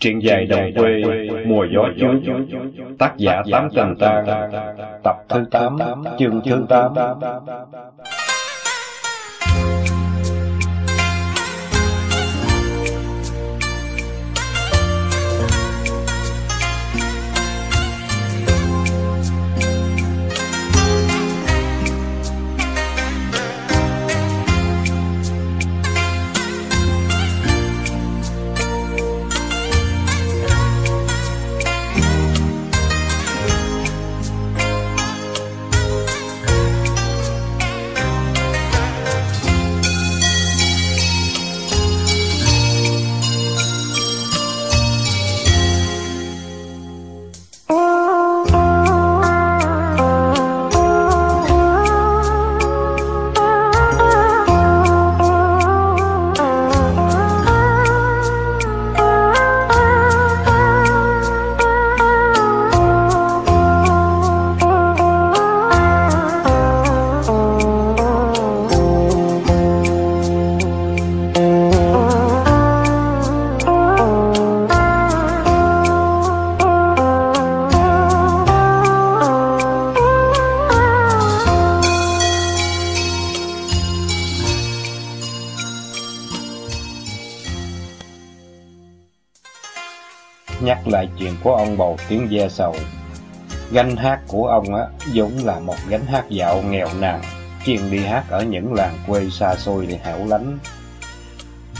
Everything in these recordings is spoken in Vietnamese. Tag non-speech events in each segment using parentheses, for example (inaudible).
Truyện dài đồng quê, mùa gió chướng, tác giả Tám Tình Tang, tập thứ 8, chương thứ 8. Lại chuyện của ông bầu tiếng ve sầu. Gánh hát của ông á, vốn là một gánh hát dạo nghèo nàn, chuyên đi hát ở những làng quê xa xôi để hẻo lánh.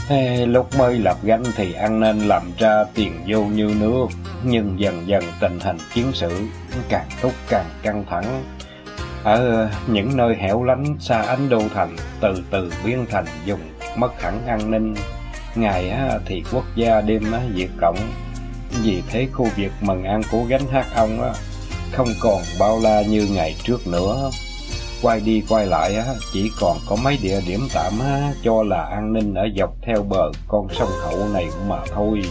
Ê, lúc mới lập gánh thì ăn nên làm ra tiền vô như nước, nhưng dần dần tình hình chiến sự càng lúc càng căng thẳng. Ở những nơi hẻo lánh xa ánh đô thành, từ từ biến thành dùng mất hẳn an ninh. Ngày thì quốc gia đêm diệt cộng, vì thế khu vực mần ăn của gánh hát ông á, không còn bao la như ngày trước nữa. Quay đi quay lại á, chỉ còn có mấy địa điểm tạm á, cho là an ninh ở dọc theo bờ con sông Hậu này mà thôi.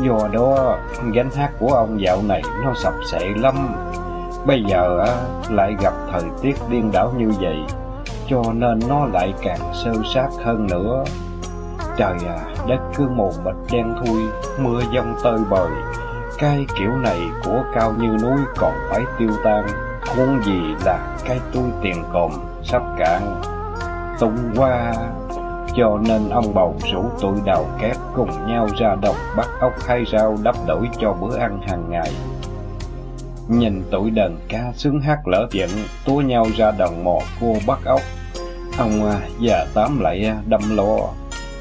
Do đó, gánh hát của ông dạo này nó sập sệ lắm. Bây giờ á, lại gặp thời tiết điên đảo như vậy, cho nên nó lại càng sơ sát hơn nữa. Trời à, đất cứ mù mịt đen thui, mưa giông tơi bời. Cái kiểu này của cao như núi còn phải tiêu tan, huống gì là cái túi tiền cồn sắp cạn. Tung qua, cho nên ông bầu rủ tụi đào kép cùng nhau ra đồng bắt ốc hay rau đắp đổi cho bữa ăn hàng ngày. Nhìn tụi đần ca sướng hát lỡ giận, túa nhau ra đồng mò cua bắt ốc. Ông à, già tám lại à, đâm lo,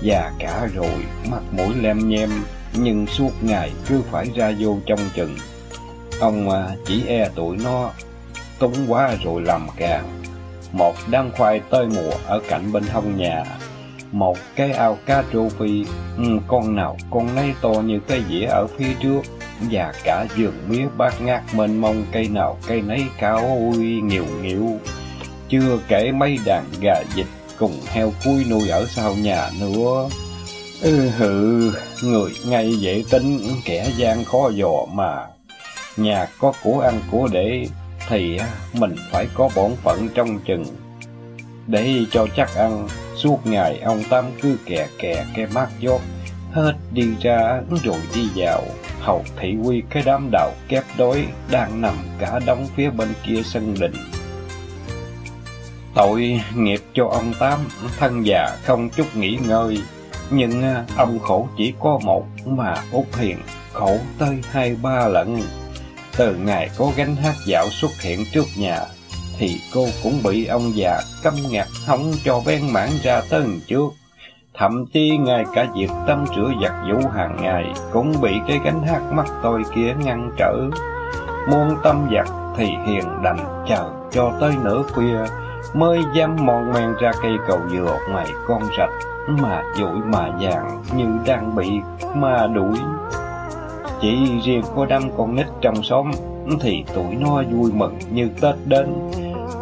già cả rồi, mặt mũi lem nhem, nhưng suốt ngày cứ phải ra vô trong chừng. Ông à, chỉ e tụi nó túng quá rồi làm càng. Một đám khoai tơi mùa ở cạnh bên hông nhà, một cái ao cá trô phi, ừ, con nào con nấy to như cái dĩa ở phía trước, và cả vườn mía bát ngát mênh mông cây nào cây nấy cao ôi nhiều nhiều. Chưa kể mấy đàn gà vịt cùng heo cuối nuôi ở sau nhà nữa. Ừ hừ, người ngay dễ tính, kẻ gian khó dò mà. Nhà có của ăn của để, thì mình phải có bổn phận trong chừng. Để cho chắc ăn, suốt ngày ông Tám cứ kè kè cái mát giót, hết đi ra rồi đi vào, hầu thị quy cái đám đạo kép đối đang nằm cả đống phía bên kia sân đình. Tội nghiệp cho ông Tám, thân già không chút nghỉ ngơi, nhưng à, ông khổ chỉ có một mà Út Hiền khổ tới hai ba lần. Từ ngày có gánh hát dạo xuất hiện trước nhà, thì cô cũng bị ông già căm ngặt không cho bén mãn ra tới trước. Thậm chí ngay cả việc tâm rửa giặt vũ hàng ngày cũng bị cái gánh hát mắt tôi kia ngăn trở. Muôn tâm giặt thì hiền đành chờ cho tới nửa khuya mới dám mòn men ra cây cầu dừa ngoài con rạch mà dội mà vàng như đang bị ma đuổi. Chỉ riêng có đám con nít trong xóm thì tụi nó vui mừng như Tết đến.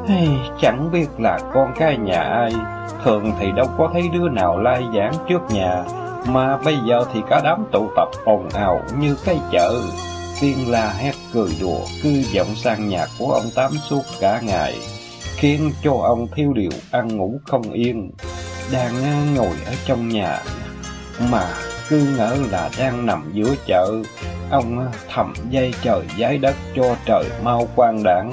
Hey, chẳng biết là con cái nhà ai, thường thì đâu có thấy đứa nào lai giảng trước nhà, mà bây giờ thì cả đám tụ tập ồn ào như cái chợ. Tiên la hét cười đùa cứ vọng sang nhà của ông Tám suốt cả ngày khiến cho ông thiếu điều ăn ngủ không yên, đang ngồi ở trong nhà mà cứ ngỡ là đang nằm giữa chợ. Ông thầm dây trời giái đất cho trời mau quan đảng,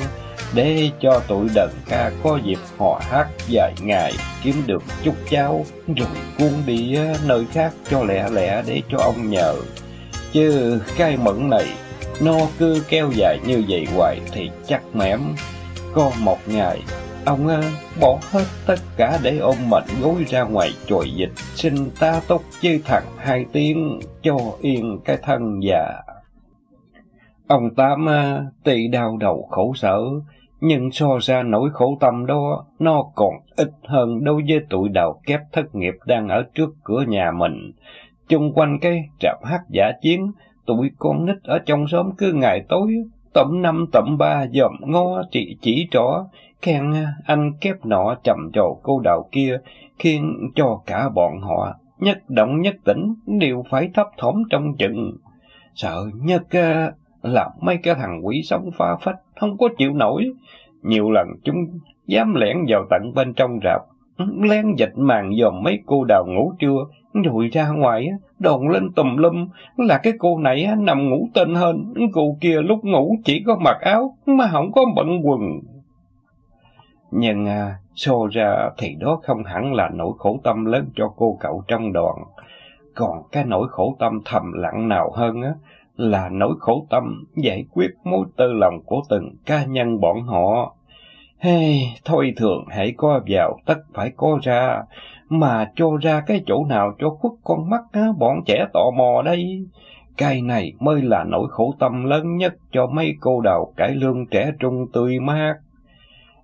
để cho tụi đần ca có dịp hò hát vài ngày kiếm được chút cháo, rồi cuốn đi nơi khác cho lẹ lẹ để cho ông nhờ. Chứ cái mẫn này, nó cứ kéo dài như vậy hoài thì chắc mẻm. Có một ngày, ông ờ, bỏ hết tất cả để ôm mệnh gối ra ngoài chồi dịch, xin ta tốt chư thằng hai tiếng cho yên cái thân già. Ông Tám ờ, tỳ đau đầu khổ sở, nhưng so ra nỗi khổ tâm đó, nó còn ít hơn đối với tụi đào kép thất nghiệp đang ở trước cửa nhà mình. Chung quanh cái trạm hát giả chiến, tụi con nít ở trong xóm cứ ngày tối, tổng năm tổng ba dòm ngó trị chỉ trỏ, khen anh kép nọ trầm trồ cô đào kia, khiến cho cả bọn họ nhất động nhất tỉnh đều phải thấp thỏm trong chừng. Sợ nhất à, là mấy cái thằng quỷ sống pha phách không có chịu nổi. Nhiều lần chúng dám lẻn vào tận bên trong rạp, lén dịch màn dòm mấy cô đào ngủ trưa, rồi ra ngoài đồn lên tùm lum là cái cô này nằm ngủ tên hơn, cô kia lúc ngủ chỉ có mặc áo mà không có bận quần. Nhưng à, xô ra thì đó không hẳn là nỗi khổ tâm lớn cho cô cậu trong đoàn. Còn cái nỗi khổ tâm thầm lặng nào hơn á, là nỗi khổ tâm giải quyết mối tư lòng của từng cá nhân bọn họ. Hey, thôi thường hãy có vào tất phải có ra, mà cho ra cái chỗ nào cho khuất con mắt á, bọn trẻ tò mò đây. Cái này mới là nỗi khổ tâm lớn nhất cho mấy cô đào cải lương trẻ trung tươi mát.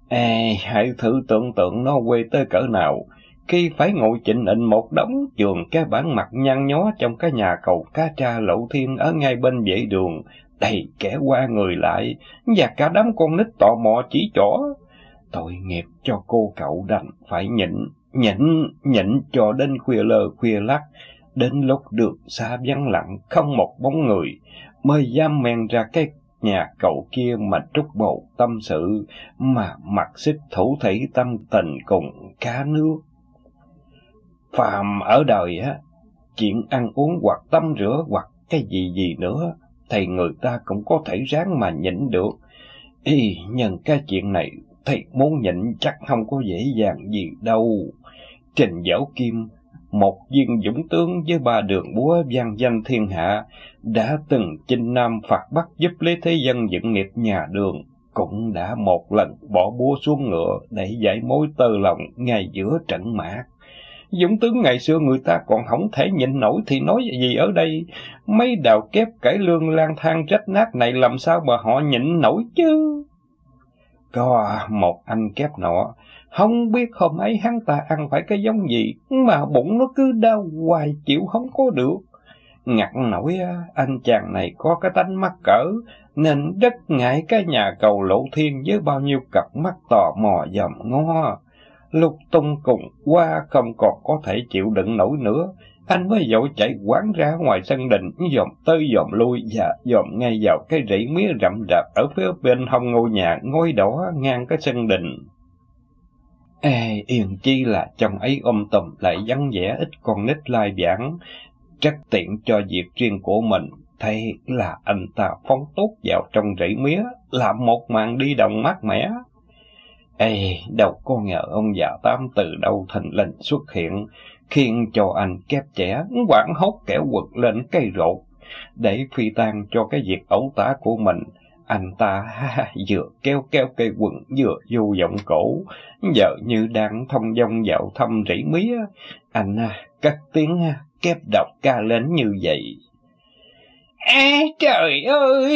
Ê, hãy thử tưởng tượng nó quê tới cỡ nào, khi phải ngồi chỉnh ịnh một đống trường cái bản mặt nhăn nhó trong cái nhà cầu cá tra lậu thiên ở ngay bên vệ đường, đầy kẻ qua người lại, và cả đám con nít tò mò chỉ trỏ. Tội nghiệp cho cô cậu đành phải nhịn, nhịn, nhịn cho đến khuya lờ khuya lắc, đến lúc được xa vắng lặng không một bóng người, mới dám men ra cái nhà cậu kia mà trút bầu tâm sự, mà mặc sức thủ thủy tâm tình cùng cá nước. Phàm ở đời á, chuyện ăn uống hoặc tắm rửa hoặc cái gì gì nữa, thì người ta cũng có thể ráng mà nhịn được. Y nhân cái chuyện này, thì muốn nhịn chắc không có dễ dàng gì đâu. Trình Dảo Kim, một viên dũng tướng với ba đường búa vang danh thiên hạ, đã từng chinh nam phạt bắc giúp lấy thế dân dựng nghiệp nhà đường, cũng đã một lần bỏ búa xuống ngựa để giải mối tơ lòng ngay giữa trận mạc. Dũng tướng ngày xưa người ta còn không thể nhịn nổi thì nói gì ở đây. Mấy đào kép cải lương lang thang rách nát này làm sao mà họ nhịn nổi chứ? Có một anh kép nọ, không biết hôm ấy hắn ta ăn phải cái giống gì, mà bụng nó cứ đau hoài chịu không có được. Ngặt nổi à, anh chàng này có cái tánh mắc cỡ, nên rất ngại cái nhà cầu lộ thiên với bao nhiêu cặp mắt tò mò dòm ngó. Lục tung cùng qua không còn có thể chịu đựng nổi nữa, anh mới dội chạy quán ra ngoài sân đình, dòm tới dòm lui và dòm ngay vào cái rẫy mía rậm rạp ở phía bên hông ngôi nhà ngôi đỏ ngang cái sân đình. Ê, yên chi là chồng ấy ôm tùm lại vắng vẻ ít con nít lai vãng, rất tiện cho việc riêng của mình. Thế là anh ta phóng tốt vào trong rẫy mía, làm một màn đi đồng mát mẻ. Ê, đâu có ngờ ông già Tám từ đâu thành lên xuất hiện, khiến cho anh kép trẻ quảng hốt kẻo quật lên cây rột, để phi tan cho cái việc ẩu tả của mình. Anh ta ha, vừa keo keo cây quần vừa du giọng cổ, giờ như đang thông dong dạo thăm rỉ mía. Anh à, cất tiếng à, kép đọc ca lên như vậy. À, trời ơi!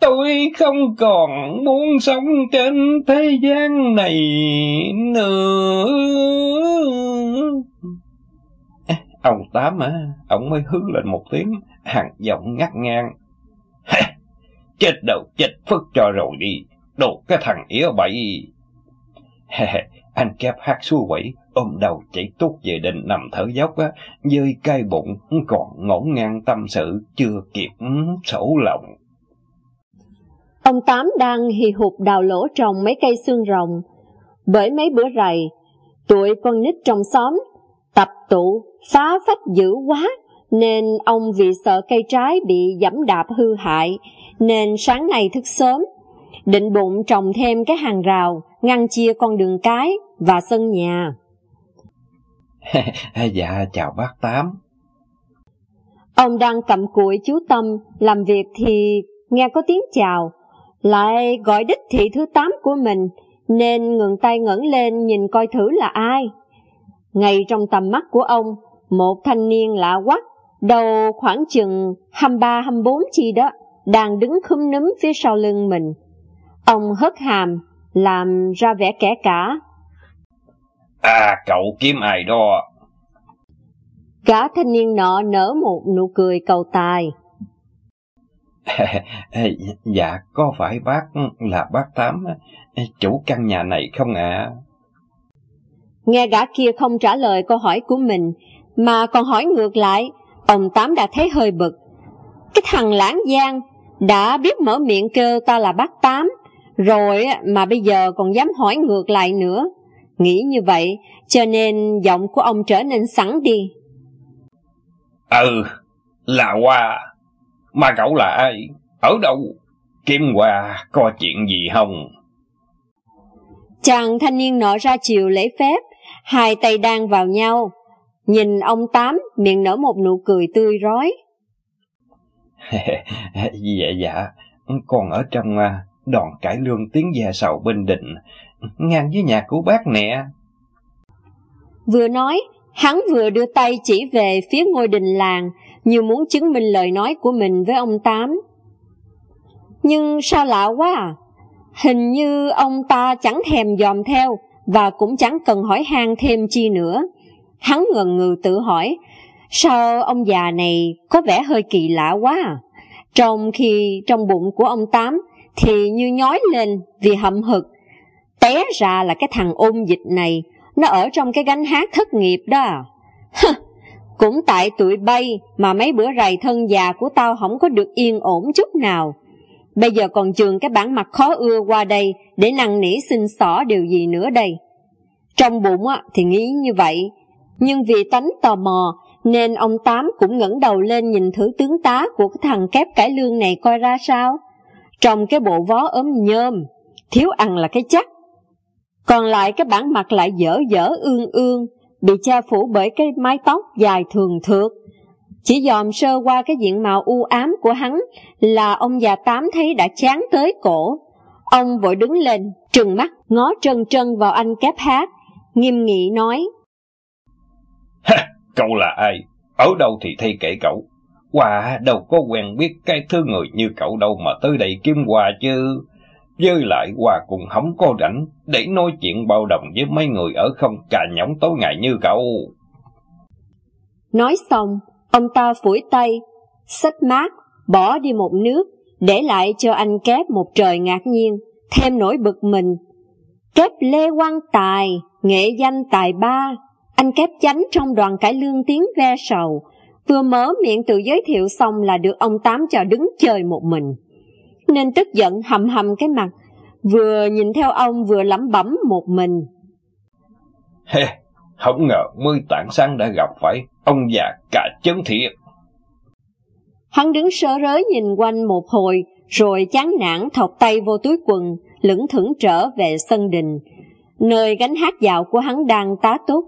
Tôi không còn muốn sống trên thế gian này nữa. À, ông Tám á, ông mới hứ lên một tiếng, hàng giọng ngắt ngang. chết đầu chết phức cho rồi đi, đồ cái thằng ỉa bậy. anh kép hát xua quẩy, ôm đầu chạy tuốt về đình nằm thở dốc á, dơi cay bụng, còn ngổn ngang tâm sự, chưa kịp sổ lòng. Ông Tám đang hì hục đào lỗ trồng mấy cây xương rồng. Bởi mấy bữa rày, tụi con nít trong xóm tập tụ, phá phách dữ quá, nên ông vì sợ cây trái bị dẫm đạp hư hại, nên sáng nay thức sớm, định bụng trồng thêm cái hàng rào, ngăn chia con đường cái và sân nhà. (laughs) dạ, chào bác Tám. Ông đang cầm cụi chú Tâm, làm việc thì nghe có tiếng chào, lại gọi đích thị thứ tám của mình, nên ngừng tay ngẩng lên nhìn coi thử là ai. Ngay trong tầm mắt của ông, một thanh niên lạ quắc, đầu khoảng chừng 23-24 chi đó, đang đứng khúm núm phía sau lưng mình. Ông hất hàm, làm ra vẻ kẻ cả. À, cậu kiếm ai đó? Cả thanh niên nọ nở một nụ cười cầu tài. (laughs) dạ, có phải bác là bác Tám, chủ căn nhà này không ạ? Nghe gã kia không trả lời câu hỏi của mình, mà còn hỏi ngược lại, ông Tám đã thấy hơi bực. Cái thằng lãng giang đã biết mở miệng kêu ta là bác Tám, rồi mà bây giờ còn dám hỏi ngược lại nữa. Nghĩ như vậy, cho nên giọng của ông trở nên sẵn đi. Ừ, là Hoa. Mà cậu là ai? Ở đâu? Kim Hoa có chuyện gì không? Chàng thanh niên nọ ra chiều lễ phép, hai tay đang vào nhau. Nhìn ông Tám, miệng nở một nụ cười tươi rói. (laughs) dạ dạ, còn ở trong à, đoàn cải lương tiếng gia sầu Bình Định, ngang với nhà của bác nè. Vừa nói, hắn vừa đưa tay chỉ về phía ngôi đình làng, như muốn chứng minh lời nói của mình với ông Tám. Nhưng sao lạ quá à? Hình như ông ta chẳng thèm dòm theo và cũng chẳng cần hỏi han thêm chi nữa. Hắn ngần ngừ tự hỏi, sao ông già này có vẻ hơi kỳ lạ quá à? Trong khi trong bụng của ông Tám thì như nhói lên vì hậm hực. Té ra là cái thằng ôn dịch này, nó ở trong cái gánh hát thất nghiệp đó. À. Cũng tại tụi bay mà mấy bữa rày thân già của tao không có được yên ổn chút nào. Bây giờ còn trường cái bản mặt khó ưa qua đây để năn nỉ xin xỏ điều gì nữa đây. Trong bụng á, thì nghĩ như vậy, nhưng vì tánh tò mò nên ông Tám cũng ngẩng đầu lên nhìn thử tướng tá của cái thằng kép cải lương này coi ra sao. Trong cái bộ vó ốm nhôm, thiếu ăn là cái chắc. Còn lại cái bản mặt lại dở dở ương ương, bị che phủ bởi cái mái tóc dài thường thượt. Chỉ dòm sơ qua cái diện mạo u ám của hắn là ông già tám thấy đã chán tới cổ. Ông vội đứng lên, trừng mắt, ngó trân trân vào anh kép hát, nghiêm nghị nói. cậu là ai? Ở đâu thì thay kể cậu. Quà đâu có quen biết cái thứ người như cậu đâu mà tới đây kiếm quà chứ. Với lại hòa cũng không có rảnh để nói chuyện bao đồng với mấy người ở không cà nhõng tối ngày như cậu. Nói xong, ông ta phủi tay, xách mát, bỏ đi một nước, để lại cho anh kép một trời ngạc nhiên, thêm nỗi bực mình. Kép Lê Quang Tài, nghệ danh Tài Ba, anh kép chánh trong đoàn cải lương tiếng ve sầu, vừa mở miệng tự giới thiệu xong là được ông Tám cho đứng chơi một mình. Nên tức giận hầm hầm cái mặt, vừa nhìn theo ông vừa lẩm bẩm một mình. Hê, không ngờ mươi tạng sáng đã gặp phải ông già cả chấn thiệt. Hắn đứng sơ rới nhìn quanh một hồi, rồi chán nản thọc tay vô túi quần, lững thững trở về sân đình, nơi gánh hát dạo của hắn đang tá túc.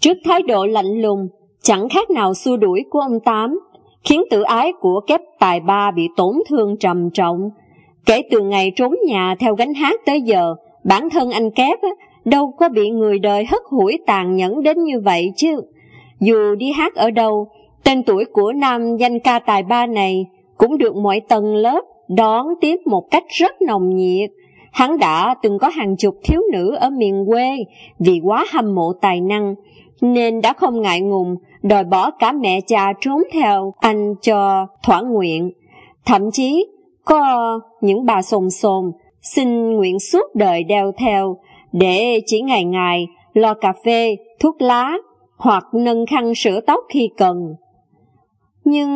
Trước thái độ lạnh lùng, chẳng khác nào xua đuổi của ông Tám, khiến tự ái của kép tài ba bị tổn thương trầm trọng. Kể từ ngày trốn nhà theo gánh hát tới giờ, bản thân anh kép đâu có bị người đời hất hủi tàn nhẫn đến như vậy chứ. Dù đi hát ở đâu, tên tuổi của nam danh ca tài ba này cũng được mọi tầng lớp đón tiếp một cách rất nồng nhiệt. Hắn đã từng có hàng chục thiếu nữ ở miền quê vì quá hâm mộ tài năng, nên đã không ngại ngùng đòi bỏ cả mẹ cha trốn theo anh cho thỏa nguyện. Thậm chí có những bà sồn sồn xin nguyện suốt đời đeo theo để chỉ ngày ngày lo cà phê, thuốc lá hoặc nâng khăn sửa tóc khi cần. Nhưng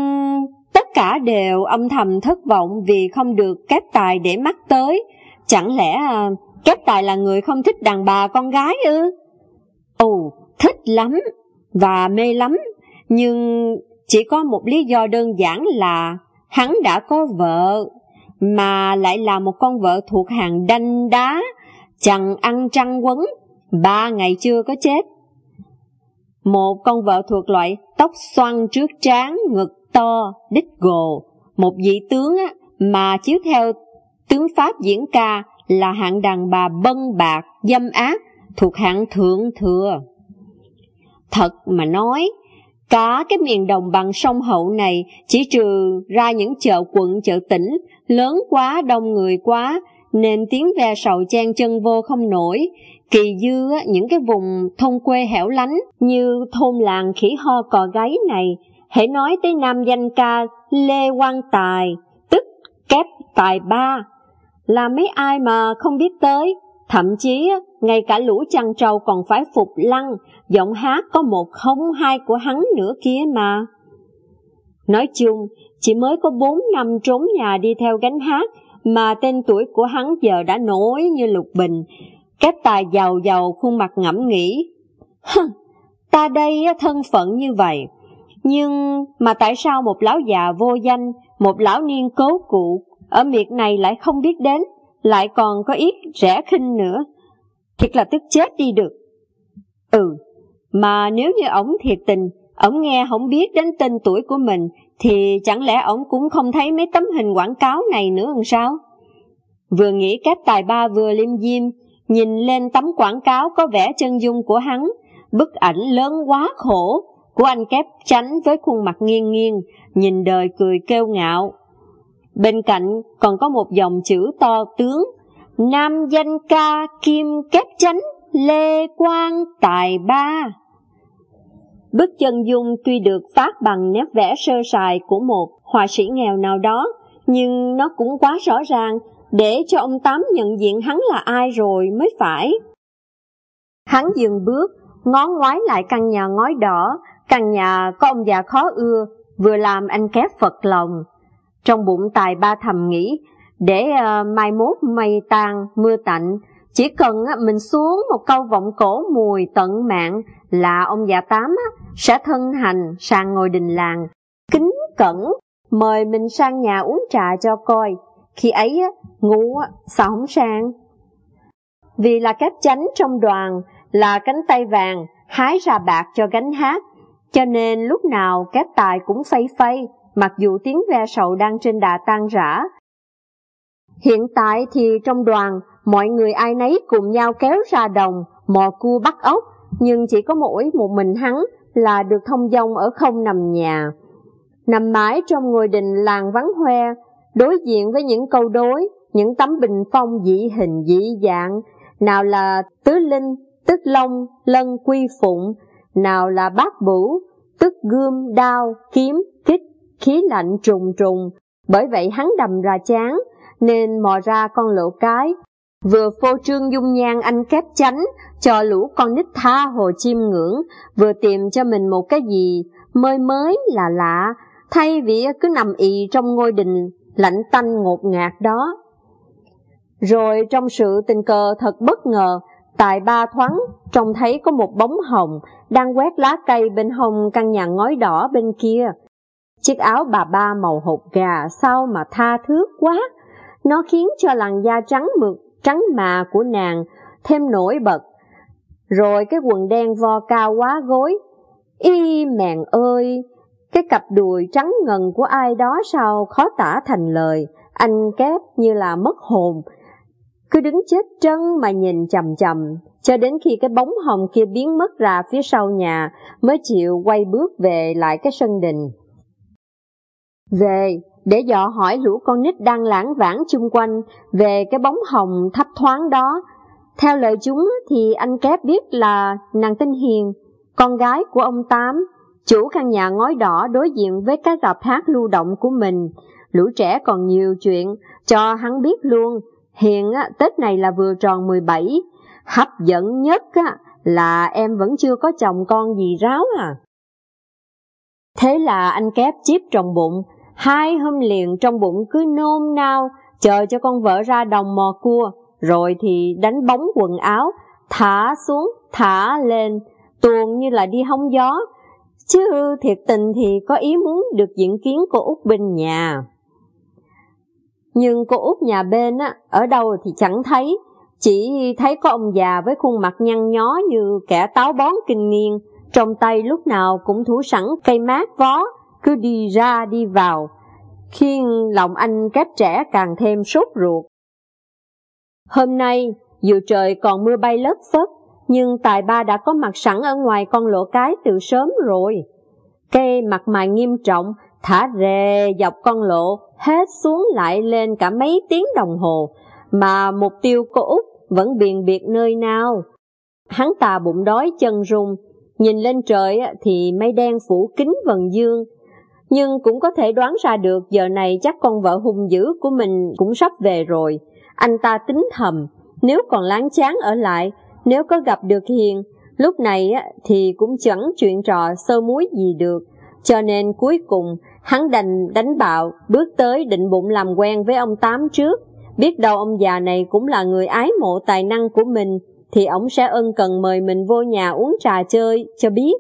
tất cả đều âm thầm thất vọng vì không được kép tài để mắt tới. Chẳng lẽ à, kép tài là người không thích đàn bà con gái ư? Ồ, thích lắm và mê lắm, nhưng chỉ có một lý do đơn giản là hắn đã có vợ, mà lại là một con vợ thuộc hàng đanh đá, chẳng ăn trăng quấn, ba ngày chưa có chết. Một con vợ thuộc loại tóc xoăn trước trán, ngực to, đít gồ, một vị tướng á, mà chiếu theo tướng Pháp diễn ca là hạng đàn bà bân bạc, dâm ác, thuộc hạng thượng thừa. Thật mà nói, cả cái miền đồng bằng sông Hậu này chỉ trừ ra những chợ quận chợ tỉnh lớn quá đông người quá nên tiếng ve sầu chen chân vô không nổi. Kỳ dư những cái vùng thôn quê hẻo lánh như thôn làng khỉ ho cò gáy này, hãy nói tới nam danh ca Lê Quang Tài, tức kép tài ba, là mấy ai mà không biết tới, thậm chí ngay cả lũ chăn trâu còn phải phục lăng, giọng hát có một không hai của hắn nữa kia mà. Nói chung, chỉ mới có bốn năm trốn nhà đi theo gánh hát, mà tên tuổi của hắn giờ đã nổi như lục bình. Cái tài giàu giàu khuôn mặt ngẫm nghĩ, ta đây thân phận như vậy, nhưng mà tại sao một lão già vô danh, một lão niên cố cụ ở miệt này lại không biết đến, lại còn có ít rẻ khinh nữa. Thiệt là tức chết đi được. Ừ, mà nếu như ổng thiệt tình, ổng nghe không biết đến tên tuổi của mình, thì chẳng lẽ ổng cũng không thấy mấy tấm hình quảng cáo này nữa làm sao? Vừa nghĩ các tài ba vừa liêm diêm, nhìn lên tấm quảng cáo có vẻ chân dung của hắn, bức ảnh lớn quá khổ của anh kép tránh với khuôn mặt nghiêng nghiêng, nhìn đời cười kêu ngạo. Bên cạnh còn có một dòng chữ to tướng, Nam danh ca kim kép chánh Lê Quang Tài Ba. Bức chân dung tuy được phát bằng nét vẽ sơ sài của một họa sĩ nghèo nào đó, nhưng nó cũng quá rõ ràng để cho ông Tám nhận diện hắn là ai rồi mới phải. Hắn dừng bước, ngó ngoái lại căn nhà ngói đỏ, căn nhà có ông già khó ưa, vừa làm anh kép phật lòng. Trong bụng tài ba thầm nghĩ, để uh, mai mốt mây tan, mưa tạnh, chỉ cần uh, mình xuống một câu vọng cổ mùi tận mạng là ông già tám uh, sẽ thân hành sang ngôi đình làng, kính cẩn, mời mình sang nhà uống trà cho coi, khi ấy uh, ngủ uh, sao không sang. Vì là kép chánh trong đoàn, là cánh tay vàng, hái ra bạc cho gánh hát, cho nên lúc nào kép tài cũng phay phay, mặc dù tiếng ve sầu đang trên đà tan rã. Hiện tại thì trong đoàn, mọi người ai nấy cùng nhau kéo ra đồng, mò cua bắt ốc, nhưng chỉ có mỗi một mình hắn là được thông dong ở không nằm nhà. Nằm mãi trong ngôi đình làng vắng hoe, đối diện với những câu đối, những tấm bình phong dị hình dị dạng, nào là tứ linh, tức long, lân quy phụng, nào là bát bửu, tức gươm, đao, kiếm, kích, khí lạnh trùng trùng, bởi vậy hắn đầm ra chán, nên mò ra con lộ cái, vừa phô trương dung nhan anh kép chánh, cho lũ con nít tha hồ chim ngưỡng, vừa tìm cho mình một cái gì mới mới là lạ, thay vì cứ nằm ì trong ngôi đình lạnh tanh ngột ngạt đó. Rồi trong sự tình cờ thật bất ngờ, tại ba thoáng trông thấy có một bóng hồng đang quét lá cây bên hông căn nhà ngói đỏ bên kia. Chiếc áo bà ba màu hột gà sao mà tha thước quá, nó khiến cho làn da trắng mực, trắng mà của nàng thêm nổi bật. Rồi cái quần đen vo cao quá gối, y mèn ơi, cái cặp đùi trắng ngần của ai đó sao khó tả thành lời, anh kép như là mất hồn, cứ đứng chết trân mà nhìn chầm chầm, cho đến khi cái bóng hồng kia biến mất ra phía sau nhà, mới chịu quay bước về lại cái sân đình. Về, để dò hỏi lũ con nít đang lãng vãng chung quanh về cái bóng hồng thấp thoáng đó. Theo lời chúng thì anh kép biết là nàng Tinh Hiền, con gái của ông Tám, chủ căn nhà ngói đỏ đối diện với cái rạp hát lưu động của mình. Lũ trẻ còn nhiều chuyện, cho hắn biết luôn. Hiện á, Tết này là vừa tròn 17, hấp dẫn nhất á, là em vẫn chưa có chồng con gì ráo à. Thế là anh kép chip trong bụng, Hai hôm liền trong bụng cứ nôn nao, chờ cho con vợ ra đồng mò cua, rồi thì đánh bóng quần áo, thả xuống, thả lên, tuồn như là đi hóng gió, chứ thiệt tình thì có ý muốn được diễn kiến cô Út bên nhà. Nhưng cô Út nhà bên á, ở đâu thì chẳng thấy, chỉ thấy có ông già với khuôn mặt nhăn nhó như kẻ táo bón kinh niên, trong tay lúc nào cũng thủ sẵn cây mát vó, cứ đi ra đi vào, khiến lòng anh cáp trẻ càng thêm sốt ruột. Hôm nay, dù trời còn mưa bay lất phất, nhưng tài ba đã có mặt sẵn ở ngoài con lỗ cái từ sớm rồi. Cây mặt mày nghiêm trọng, thả rề dọc con lộ, hết xuống lại lên cả mấy tiếng đồng hồ, mà mục tiêu cô Út vẫn biền biệt nơi nào. Hắn ta bụng đói chân rung, nhìn lên trời thì mây đen phủ kín vần dương, nhưng cũng có thể đoán ra được giờ này chắc con vợ hung dữ của mình cũng sắp về rồi. Anh ta tính thầm, nếu còn láng chán ở lại, nếu có gặp được Hiền, lúc này thì cũng chẳng chuyện trò sơ muối gì được. Cho nên cuối cùng, hắn đành đánh bạo, bước tới định bụng làm quen với ông Tám trước. Biết đâu ông già này cũng là người ái mộ tài năng của mình, thì ông sẽ ân cần mời mình vô nhà uống trà chơi cho biết.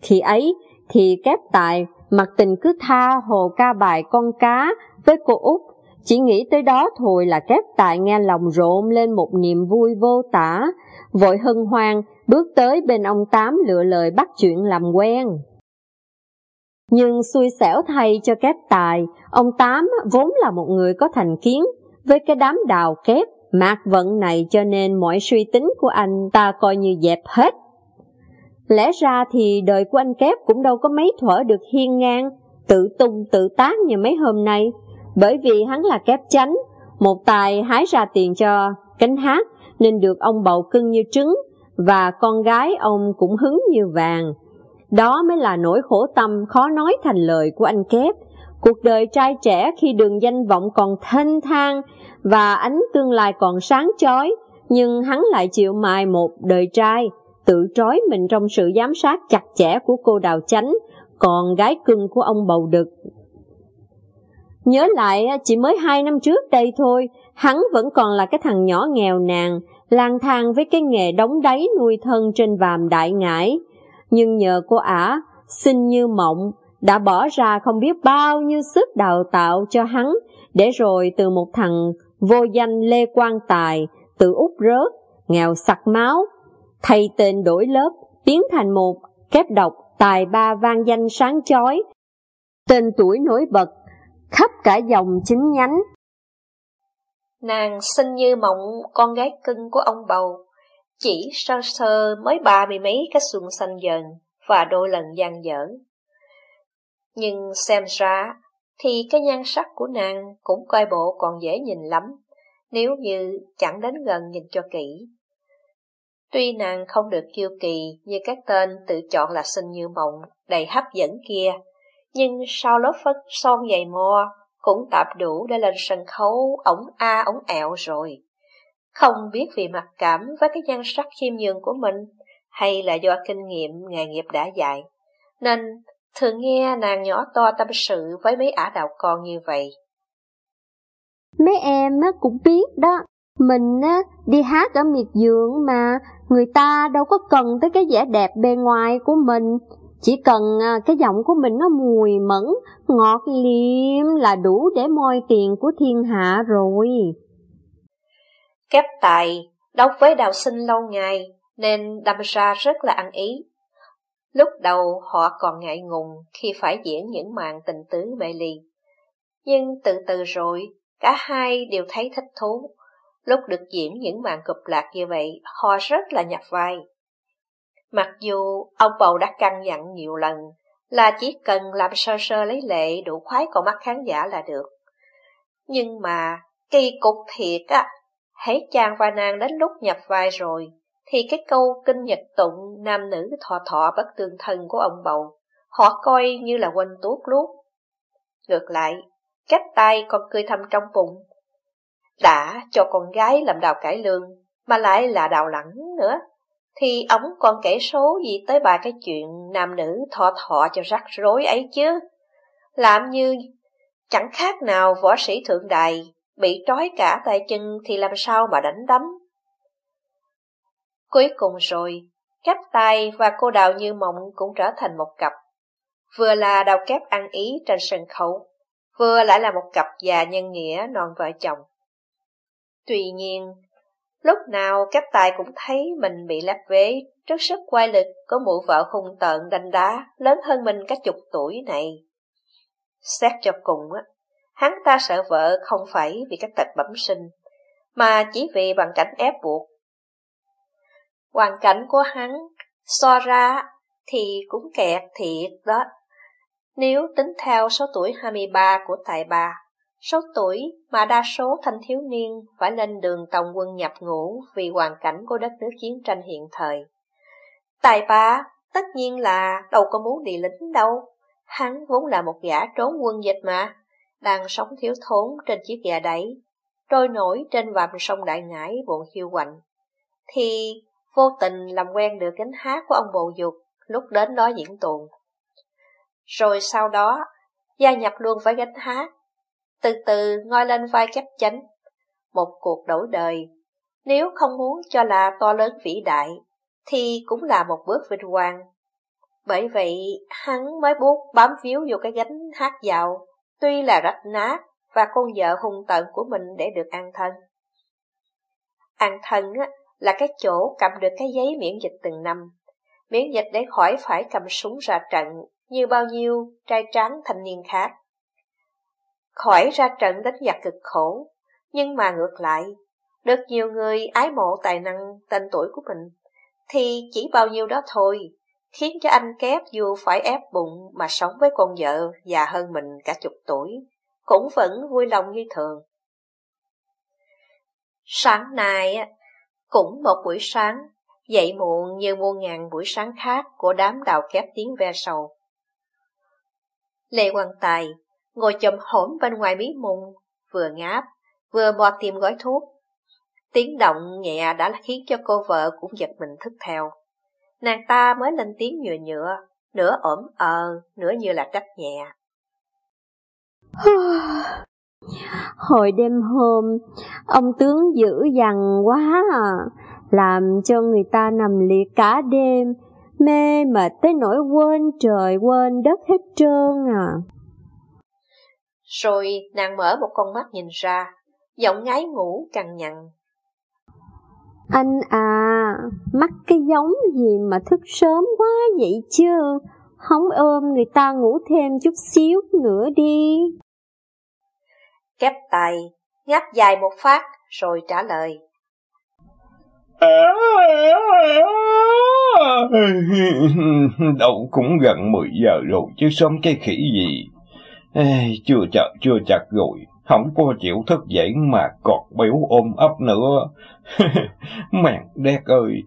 Khi ấy thì kép tài mặt tình cứ tha hồ ca bài con cá với cô Út, chỉ nghĩ tới đó thôi là kép tài nghe lòng rộn lên một niềm vui vô tả, vội hân hoan bước tới bên ông Tám lựa lời bắt chuyện làm quen. Nhưng xui xẻo thay cho kép tài, ông Tám vốn là một người có thành kiến, với cái đám đào kép, mạc vận này cho nên mọi suy tính của anh ta coi như dẹp hết. Lẽ ra thì đời của anh Kép cũng đâu có mấy thuở được hiên ngang, tự tung tự tác như mấy hôm nay, bởi vì hắn là Kép chánh, một tài hái ra tiền cho cánh hát nên được ông bầu cưng như trứng và con gái ông cũng hứng như vàng. Đó mới là nỗi khổ tâm khó nói thành lời của anh Kép. Cuộc đời trai trẻ khi đường danh vọng còn thênh thang và ánh tương lai còn sáng chói, nhưng hắn lại chịu mài một đời trai, tự trói mình trong sự giám sát chặt chẽ của cô đào chánh, còn gái cưng của ông bầu đực. Nhớ lại à, chỉ mới hai năm trước đây thôi, hắn vẫn còn là cái thằng nhỏ nghèo nàn, lang thang với cái nghề đóng đáy nuôi thân trên vàm đại ngải. Nhưng nhờ cô ả, xinh như mộng, đã bỏ ra không biết bao nhiêu sức đào tạo cho hắn, để rồi từ một thằng vô danh Lê Quang Tài, tự út rớt, nghèo sặc máu, thay tên đổi lớp, biến thành một kép độc tài ba vang danh sáng chói. Tên tuổi nổi bật, khắp cả dòng chính nhánh. Nàng xinh như mộng con gái cưng của ông bầu, chỉ sơ sơ mới ba mươi mấy cái xuân xanh dần và đôi lần gian dở. Nhưng xem ra thì cái nhan sắc của nàng cũng coi bộ còn dễ nhìn lắm, nếu như chẳng đến gần nhìn cho kỹ. Tuy nàng không được kiêu kỳ như các tên tự chọn là xinh như mộng, đầy hấp dẫn kia, nhưng sau lớp phất son dày mò, cũng tạp đủ để lên sân khấu ống a ống ẹo rồi. Không biết vì mặc cảm với cái nhan sắc khiêm nhường của mình, hay là do kinh nghiệm nghề nghiệp đã dạy, nên thường nghe nàng nhỏ to tâm sự với mấy ả đạo con như vậy. Mấy em cũng biết đó, mình á, đi hát ở miệt vườn mà, người ta đâu có cần tới cái vẻ đẹp bề ngoài của mình. Chỉ cần à, cái giọng của mình nó mùi mẫn, ngọt liêm là đủ để moi tiền của thiên hạ rồi. Kép tài, đấu với đào sinh lâu ngày, nên đâm ra rất là ăn ý. Lúc đầu họ còn ngại ngùng khi phải diễn những màn tình tứ mê ly. Nhưng từ từ rồi, cả hai đều thấy thích thú. Lúc được diễn những màn cụp lạc như vậy, họ rất là nhập vai. Mặc dù ông bầu đã căn dặn nhiều lần là chỉ cần làm sơ sơ lấy lệ đủ khoái con mắt khán giả là được. Nhưng mà kỳ cục thiệt á, hãy chàng và nàng đến lúc nhập vai rồi, thì cái câu kinh nhật tụng nam nữ thọ thọ bất tương thân của ông bầu, họ coi như là quên tuốt luốt. Ngược lại, cách tay còn cười thầm trong bụng, đã cho con gái làm đào cải lương, mà lại là đào lẳng nữa, thì ông còn kể số gì tới bà cái chuyện nam nữ thọ thọ cho rắc rối ấy chứ. Làm như chẳng khác nào võ sĩ thượng đài, bị trói cả tay chân thì làm sao mà đánh đấm. Cuối cùng rồi, Cáp tay và cô đào như mộng cũng trở thành một cặp. Vừa là đào kép ăn ý trên sân khấu, vừa lại là một cặp già nhân nghĩa non vợ chồng. Tuy nhiên, lúc nào cáp tài cũng thấy mình bị lép vế trước sức quay lực của mụ vợ hung tợn đanh đá lớn hơn mình cả chục tuổi này. Xét cho cùng á, hắn ta sợ vợ không phải vì các tật bẩm sinh, mà chỉ vì bằng cảnh ép buộc. Hoàn cảnh của hắn so ra thì cũng kẹt thiệt đó. Nếu tính theo số tuổi 23 của tài bà, số tuổi mà đa số thanh thiếu niên phải lên đường tòng quân nhập ngũ vì hoàn cảnh của đất nước chiến tranh hiện thời. Tài ba, tất nhiên là đâu có muốn đi lính đâu, hắn vốn là một gã trốn quân dịch mà, đang sống thiếu thốn trên chiếc gà đẩy, trôi nổi trên vàm sông Đại Ngãi buồn hiu quạnh. Thì vô tình làm quen được cánh hát của ông bầu dục lúc đến đó diễn tuồng. Rồi sau đó, gia nhập luôn với gánh hát, từ từ ngoi lên vai kép chánh. Một cuộc đổi đời, nếu không muốn cho là to lớn vĩ đại, thì cũng là một bước vinh quang. Bởi vậy, hắn mới buộc bám víu vô cái gánh hát dạo, tuy là rách nát và con vợ hung tận của mình để được an thân. An thân á, là cái chỗ cầm được cái giấy miễn dịch từng năm. Miễn dịch để khỏi phải cầm súng ra trận như bao nhiêu trai tráng thanh niên khác. Khỏi ra trận đánh giặc cực khổ, nhưng mà ngược lại, được nhiều người ái mộ tài năng tên tuổi của mình, thì chỉ bao nhiêu đó thôi, khiến cho anh kép dù phải ép bụng mà sống với con vợ già hơn mình cả chục tuổi, cũng vẫn vui lòng như thường. Sáng nay, cũng một buổi sáng, dậy muộn như muôn ngàn buổi sáng khác của đám đào kép tiếng ve sầu. Lê Quang Tài ngồi chầm hổm bên ngoài miếng mùng, vừa ngáp, vừa bò tìm gói thuốc. Tiếng động nhẹ đã khiến cho cô vợ cũng giật mình thức theo. Nàng ta mới lên tiếng nhựa nhựa, nửa ổm ờ, nửa như là trách nhẹ. (sighs) Hồi đêm hôm, ông tướng dữ dằn quá à, làm cho người ta nằm liệt cả đêm, mê mệt tới nỗi quên trời quên đất hết trơn à. Rồi nàng mở một con mắt nhìn ra, giọng ngái ngủ cằn nhằn. Anh à, mắc cái giống gì mà thức sớm quá vậy chứ, không ôm người ta ngủ thêm chút xíu nữa đi. Kép tay, ngáp dài một phát, rồi trả lời. Đâu cũng gần 10 giờ rồi chứ sớm cái khỉ gì. Ê, chưa chặt chưa chặt rồi, không có chịu thức dậy mà còn biểu ôm ấp nữa. (laughs) Mẹ đét ơi,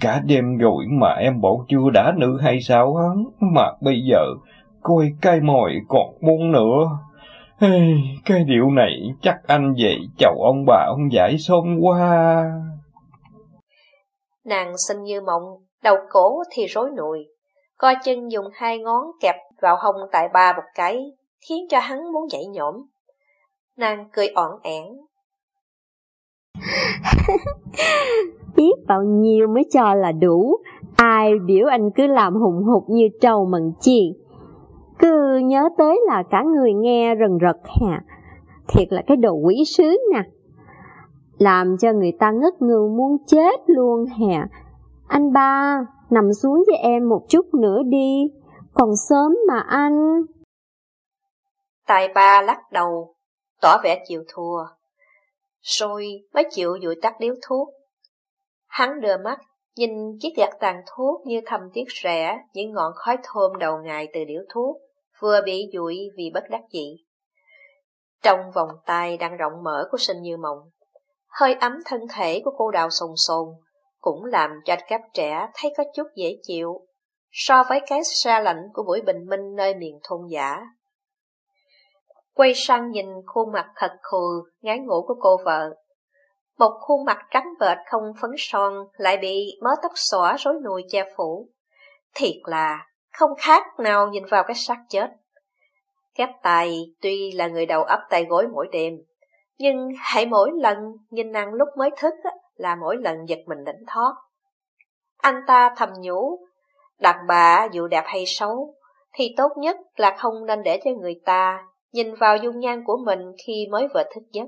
cả đêm rồi mà em bộ chưa đã nữ hay sao á, mà bây giờ coi cái mồi còn muốn nữa. Ê, cái điều này chắc anh vậy chầu ông bà ông giải xôn qua Nàng xinh như mộng, đầu cổ thì rối nụi, coi chân dùng hai ngón kẹp vào hông tại ba một cái, khiến cho hắn muốn dậy nhổm. Nàng cười ỏn ẻn. (laughs) Biết bao nhiêu mới cho là đủ, ai biểu anh cứ làm hùng hục như trâu mận chi. Cứ nhớ tới là cả người nghe rần rật hả, thiệt là cái đồ quỷ sứ nè làm cho người ta ngất ngư muốn chết luôn hè. Anh ba, nằm xuống với em một chút nữa đi, còn sớm mà anh. Tài ba lắc đầu, tỏ vẻ chịu thua, rồi mới chịu dụi tắt điếu thuốc. Hắn đưa mắt, nhìn chiếc gạt tàn thuốc như thầm tiếc rẻ những ngọn khói thơm đầu ngày từ điếu thuốc, vừa bị dụi vì bất đắc dĩ. Trong vòng tay đang rộng mở của sinh như mộng, hơi ấm thân thể của cô đào sồn sồn, cũng làm cho các trẻ thấy có chút dễ chịu, so với cái xa lạnh của buổi bình minh nơi miền thôn giả. Quay sang nhìn khuôn mặt thật khù, ngái ngủ của cô vợ. Một khuôn mặt trắng bệch không phấn son lại bị mớ tóc xõa rối nùi che phủ. Thiệt là không khác nào nhìn vào cái xác chết. Kép tài tuy là người đầu ấp tay gối mỗi đêm, nhưng hãy mỗi lần nhìn nàng lúc mới thức là mỗi lần giật mình đánh thoát. anh ta thầm nhủ, đàn bà dù đẹp hay xấu, thì tốt nhất là không nên để cho người ta nhìn vào dung nhan của mình khi mới vừa thức giấc.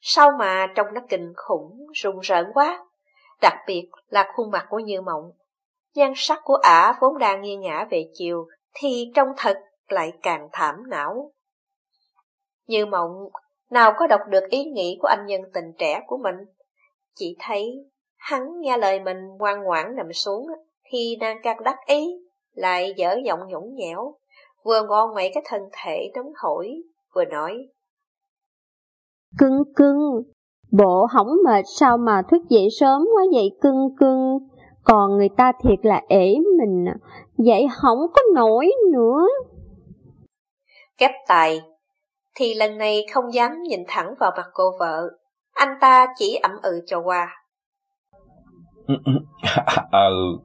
Sao mà trông nó kinh khủng, rùng rợn quá, đặc biệt là khuôn mặt của Như Mộng. Nhan sắc của ả vốn đang nghiêng ngã về chiều, thì trông thật lại càng thảm não. Như Mộng nào có đọc được ý nghĩ của anh nhân tình trẻ của mình, chỉ thấy hắn nghe lời mình ngoan ngoãn nằm xuống, thì nàng càng đắc ý, lại dở giọng nhũng nhẽo, vừa ngon ngoậy cái thân thể nóng hổi, vừa nói. Cưng cưng, bộ hỏng mệt sao mà thức dậy sớm quá vậy cưng cưng, còn người ta thiệt là ể mình, vậy không có nổi nữa. Kép tài, thì lần này không dám nhìn thẳng vào mặt cô vợ, anh ta chỉ ẩm ừ cho qua. (laughs) ừ,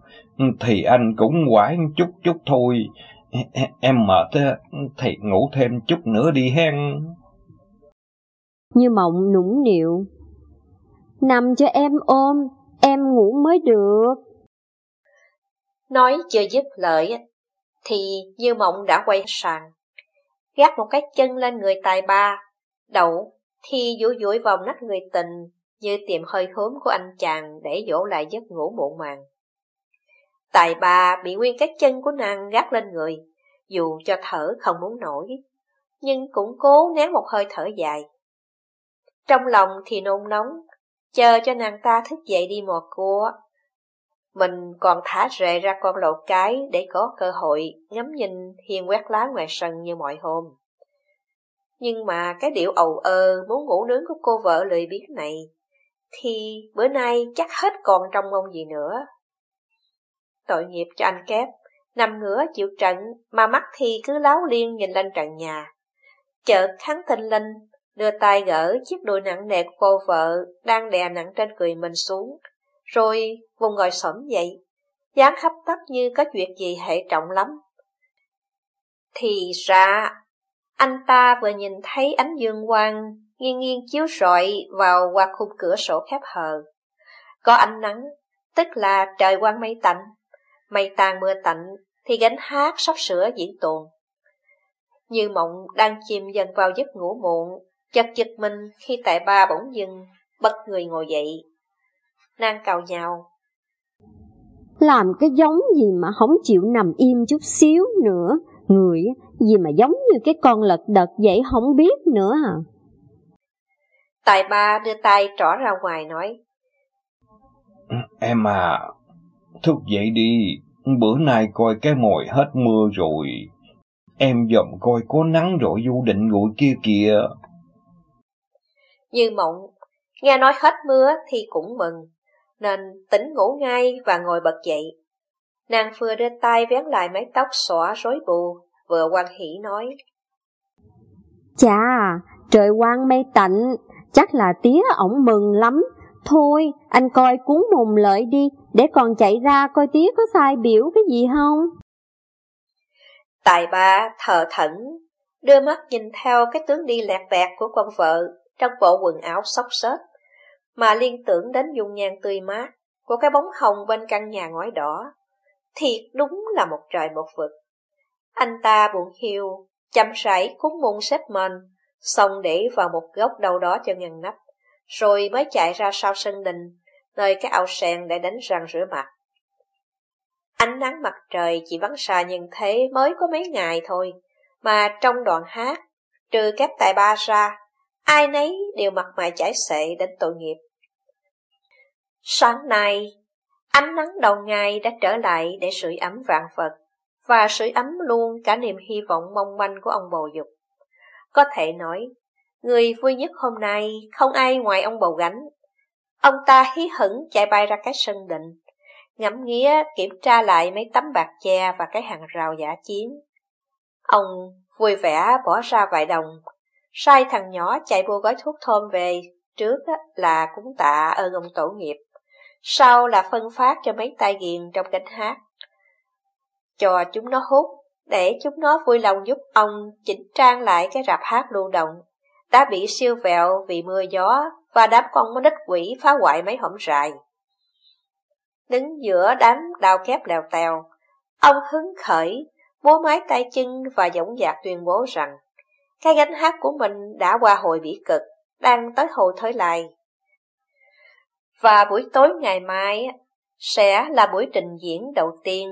thì anh cũng quải chút chút thôi, em mệt thì ngủ thêm chút nữa đi hen. Như mộng nũng nịu. Nằm cho em ôm, em ngủ mới được. Nói chưa dứt lời, thì Như mộng đã quay sàn. Gác một cái chân lên người tài ba, đậu thì dũi dũi vào nách người tình như tìm hơi khốm của anh chàng để dỗ lại giấc ngủ muộn màng. Tài bà bị nguyên cái chân của nàng gác lên người, dù cho thở không muốn nổi, nhưng cũng cố nén một hơi thở dài. Trong lòng thì nôn nóng, chờ cho nàng ta thức dậy đi mò cua. Mình còn thả rệ ra con lộ cái để có cơ hội ngắm nhìn hiên quét lá ngoài sân như mọi hôm. Nhưng mà cái điệu ầu ơ muốn ngủ nướng của cô vợ lười biếng này, thì bữa nay chắc hết còn trong mong gì nữa. Tội nghiệp cho anh kép, nằm ngửa chịu trận mà mắt thì cứ láo liên nhìn lên trần nhà. Chợt hắn tinh linh, đưa tay gỡ chiếc đùi nặng nề của cô vợ đang đè nặng trên cười mình xuống, rồi vùng ngồi xổm dậy, dáng hấp tấp như có chuyện gì hệ trọng lắm. Thì ra, anh ta vừa nhìn thấy ánh dương quang nghiêng nghiêng chiếu rọi vào qua khung cửa sổ khép hờ. Có ánh nắng, tức là trời quang mây tạnh, mây tàn mưa tạnh thì gánh hát sắp sửa diễn tuồng. Như mộng đang chìm dần vào giấc ngủ muộn, chật giật mình khi tại ba bỗng dưng bất người ngồi dậy. Nàng cào nhào. Làm cái giống gì mà không chịu nằm im chút xíu nữa, người gì mà giống như cái con lật đật vậy không biết nữa à. Tài ba đưa tay trỏ ra ngoài nói. Em à, thức dậy đi, bữa nay coi cái mồi hết mưa rồi. Em dòm coi có nắng rồi du định nguội kia kìa. Như mộng, nghe nói hết mưa thì cũng mừng, nên tỉnh ngủ ngay và ngồi bật dậy. Nàng vừa đưa tay vén lại mái tóc xõa rối bù, vừa quan hỷ nói. Chà, trời quang mây tạnh, chắc là tía ổng mừng lắm. Thôi, anh coi cuốn mùng lợi đi, để còn chạy ra coi tía có sai biểu cái gì không. Tài ba thờ thẫn, đưa mắt nhìn theo cái tướng đi lẹt vẹt của con vợ trong bộ quần áo xốc xếch, mà liên tưởng đến dung nhan tươi mát của cái bóng hồng bên căn nhà ngói đỏ. Thiệt đúng là một trời một vực. Anh ta buồn hiu, chăm sải cuốn mùng xếp mền, xong để vào một góc đâu đó cho ngăn nắp, rồi mới chạy ra sau sân đình, nơi cái ao sen để đánh răng rửa mặt. Ánh nắng mặt trời chỉ vắng xa nhưng thế mới có mấy ngày thôi, mà trong đoạn hát, trừ kép tài ba ra, ai nấy đều mặt mày chảy xệ đến tội nghiệp. Sáng nay, ánh nắng đầu ngày đã trở lại để sưởi ấm vạn vật, và sưởi ấm luôn cả niềm hy vọng mong manh của ông bầu dục. Có thể nói, người vui nhất hôm nay không ai ngoài ông bầu gánh. Ông ta hí hửng chạy bay ra cái sân định, ngắm nghía kiểm tra lại mấy tấm bạc che và cái hàng rào giả chiến. Ông vui vẻ bỏ ra vài đồng, sai thằng nhỏ chạy mua gói thuốc thơm về, trước là cúng tạ ơn ông tổ nghiệp, sau là phân phát cho mấy tay ghiền trong cánh hát. Cho chúng nó hút, để chúng nó vui lòng giúp ông chỉnh trang lại cái rạp hát lưu động, đã bị siêu vẹo vì mưa gió và đám con nít quỷ phá hoại mấy hõm rài đứng giữa đám đào kép lèo tèo. Ông hứng khởi, múa mái tay chân và dõng dạc tuyên bố rằng cái gánh hát của mình đã qua hồi bỉ cực, đang tới hồi thới lại. Và buổi tối ngày mai sẽ là buổi trình diễn đầu tiên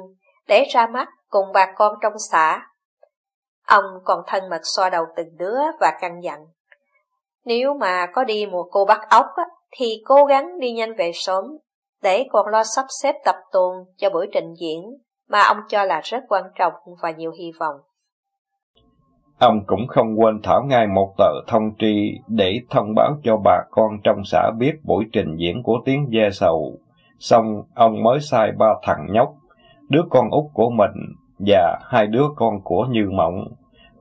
để ra mắt cùng bà con trong xã. Ông còn thân mật xoa đầu từng đứa và căn dặn. Nếu mà có đi mùa cô bắt ốc thì cố gắng đi nhanh về sớm, để còn lo sắp xếp tập tuần cho buổi trình diễn mà ông cho là rất quan trọng và nhiều hy vọng. Ông cũng không quên thảo ngay một tờ thông tri để thông báo cho bà con trong xã biết buổi trình diễn của tiếng ve sầu. Xong, ông mới sai ba thằng nhóc, đứa con út của mình và hai đứa con của Như Mộng.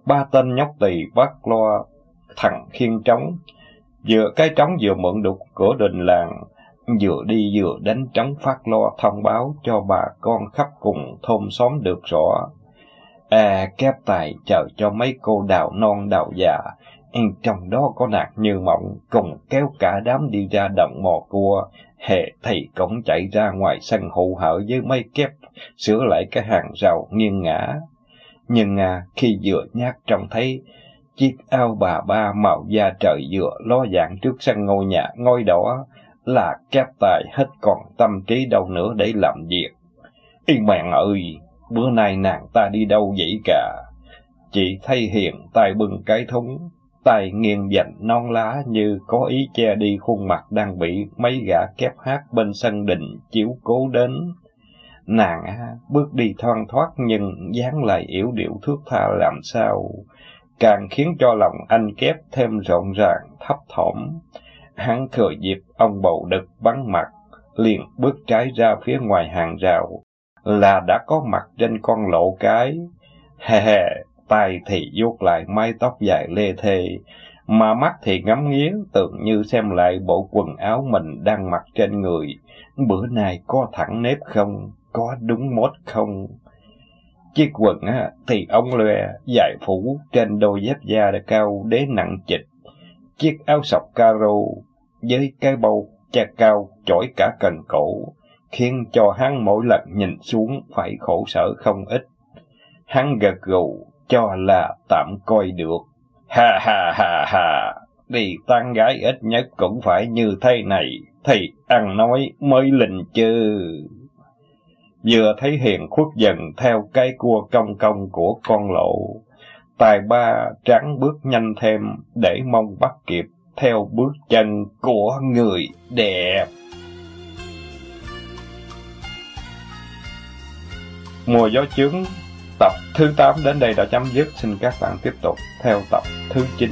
Ba tên nhóc tỳ bắt loa, thằng khiên trống, vừa cái trống vừa mượn đục của đình làng, vừa đi vừa đánh trống phát lo thông báo cho bà con khắp cùng thôn xóm được rõ. À, kép tài chờ cho mấy cô đào non đào già, ừ, trong đó có nạt như mộng, cùng kéo cả đám đi ra đồng mò cua, hệ thầy cũng chạy ra ngoài sân hụ hở với mấy kép, sửa lại cái hàng rào nghiêng ngã. Nhưng à, khi vừa nhát trông thấy chiếc ao bà ba màu da trời dừa lo dạng trước sân ngôi nhà ngôi đỏ, là kép tài hết còn tâm trí đâu nữa để làm việc. yên mẹ ơi, bữa nay nàng ta đi đâu vậy cả? Chị thấy hiền tay bưng cái thúng, tay nghiêng dành non lá như có ý che đi khuôn mặt đang bị mấy gã kép hát bên sân đình chiếu cố đến. Nàng bước đi thoăn thoát nhưng dáng lại yếu điệu thước tha làm sao, càng khiến cho lòng anh kép thêm rộn ràng, thấp thỏm. Hắn thừa dịp ông bầu đực bắn mặt, liền bước trái ra phía ngoài hàng rào, là đã có mặt trên con lộ cái. Hè hè, tay thì vuốt lại mái tóc dài lê thê, mà mắt thì ngắm nghía, tưởng như xem lại bộ quần áo mình đang mặc trên người. Bữa nay có thẳng nếp không? Có đúng mốt không? Chiếc quần á, thì ông loe, dài phủ, trên đôi dép da cao đế nặng chịch. Chiếc áo sọc caro, với cái bầu cha cao chổi cả cần cổ, khiến cho hắn mỗi lần nhìn xuống phải khổ sở không ít. Hắn gật gù, cho là tạm coi được. Ha ha ha ha, đi tan gái ít nhất cũng phải như thế này, thì ăn nói mới linh chứ. Vừa thấy hiền khuất dần theo cái cua cong cong của con lộ, tài ba trắng bước nhanh thêm để mong bắt kịp theo bước chân của người đẹp. Mùa gió chướng tập thứ 8 đến đây đã chấm dứt. Xin các bạn tiếp tục theo tập thứ 9.